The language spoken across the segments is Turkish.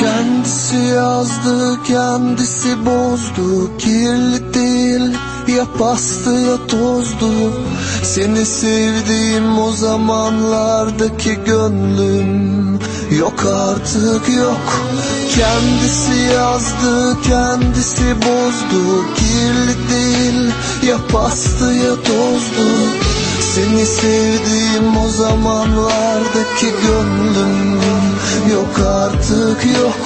Kendisi yazdı, kendisi bozdu. Kirli değil, ya pastı ya tozdu. Seni sevdiğim o zamanlardaki gönlüm. Yok artık yok. Kendisi yazdı, kendisi bozdu. Kirli değil, ya pastı ya tozdu. Seni sevdiğim o zamanlardaki gönlüm Yok artık yok.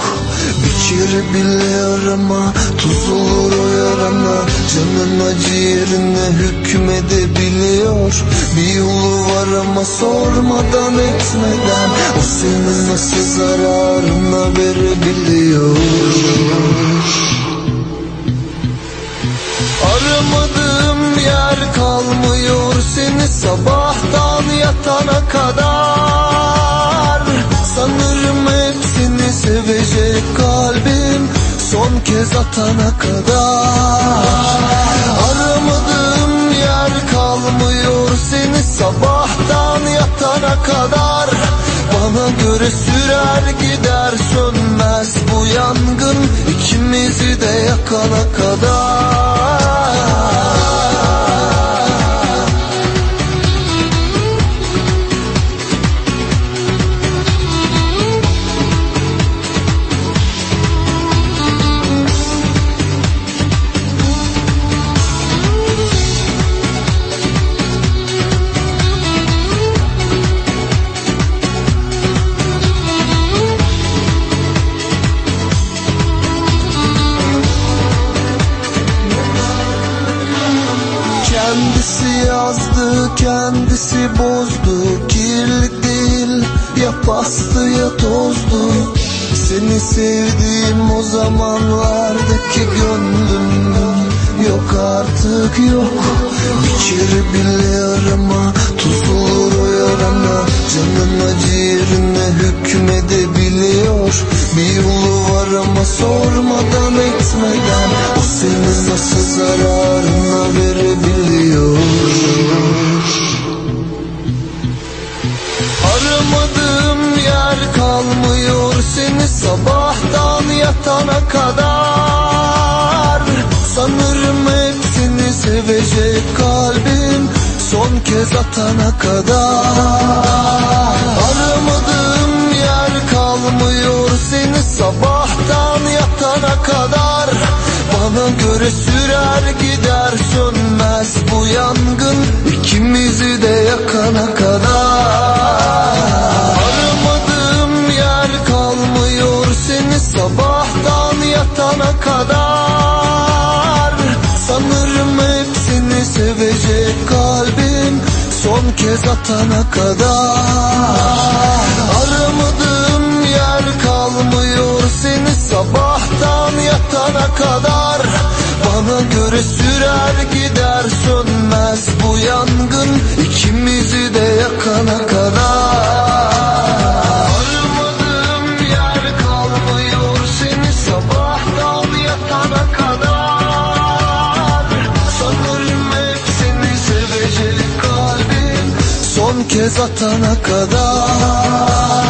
Bir kere bile arama Tuz olur o yarana Canın acı yerine hükmedebiliyor. Bir yolu var ama sormadan etmeden O senin nasıl zararına verebiliyor. Aramadığım yer kalmıyor seni sabahtan yatana kadar kalbim son kez atana kadar. Aramadığım yer kalmıyor seni sabahtan yatana kadar. Bana göre sürer gider sönmez bu yangın ikimizi de yakana kadar yazdı, kendisi bozdu. Kirli değil, ya pastı ya tozdu. Seni sevdiğim o zamanlardaki gönlüm Yok artık yok. Bir kere bile arama Tuz olur o yarana. Canın acı yerine hükmedebiliyor. Bir seni sabahtan yatana kadar. Sanırım hepsini sevecek kalbim son kez atana kadar. Aramadığım yer kalmıyor seni sabahtan yatana kadar. Bana göre sürer gider sönmez bu yangın. İkimizi de kez atana kadar. Aramadığım yer kalmıyor seni sabahtan yatana kadar. Bana göre sürer gider kez atana kadar